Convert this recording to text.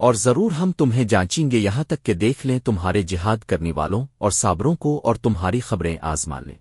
اور ضرور ہم تمہیں جانچیں گے یہاں تک کہ دیکھ لیں تمہارے جہاد کرنے والوں اور صابروں کو اور تمہاری خبریں آزما لیں۔